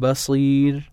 bus lead.